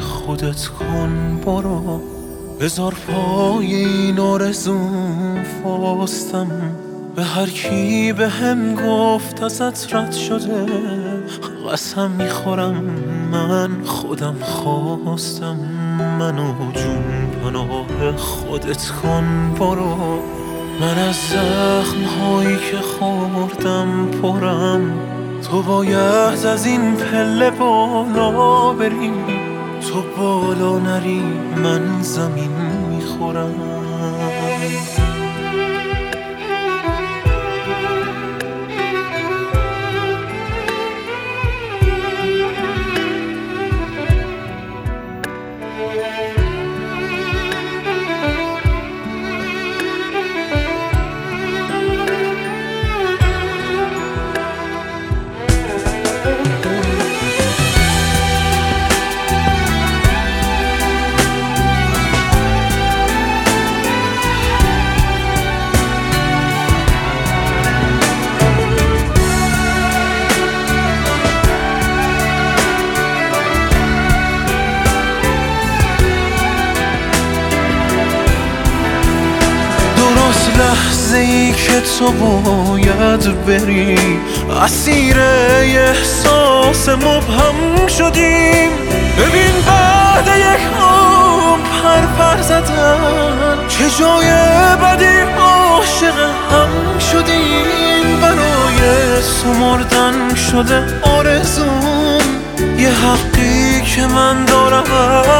خودت کن برو. بذار پای این آرزوم فاستم به هر کی به هم گفت ازت رد شده قسم می‌خورم من خودم خواستم. منو جون پناه خودت کن برو. من از زخم هایی که خوردم پرم. تو باید از این پله بالا بری تو بالا نری من زمین می‌خورم. لحظه ای که تو باید بری اسیر احساس مبهم شدیم. ببین بعد یک عمر پر پر زدن چه جای بدی عاشق هم شدیم. برای سمردن شده آرزوم یه حقی که من دارم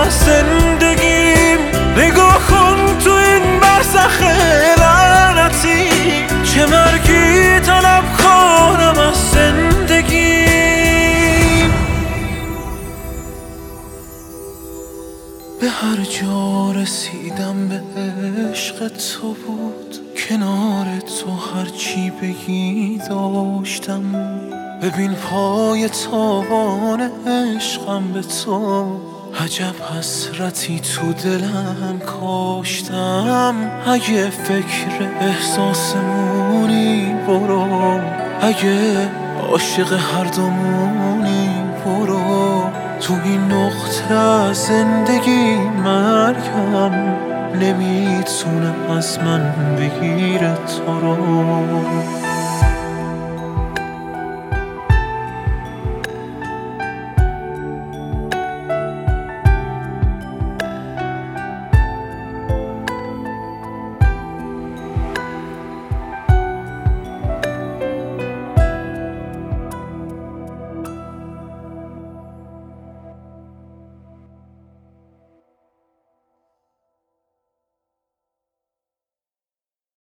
از زندگیم. نگاه به هر جا رسیدم به عشق تو بود. کنار تو هرچی بگی داشتم. ببین پای تاوان عشقم به تو. عجب حسرتی تو دلم کاشتم. اگه فکر احساسمونی برو. اگه عاشق هر دومونی تو این نقطه زندگی مرگم نمی‌تونه از من بگیره تو رو.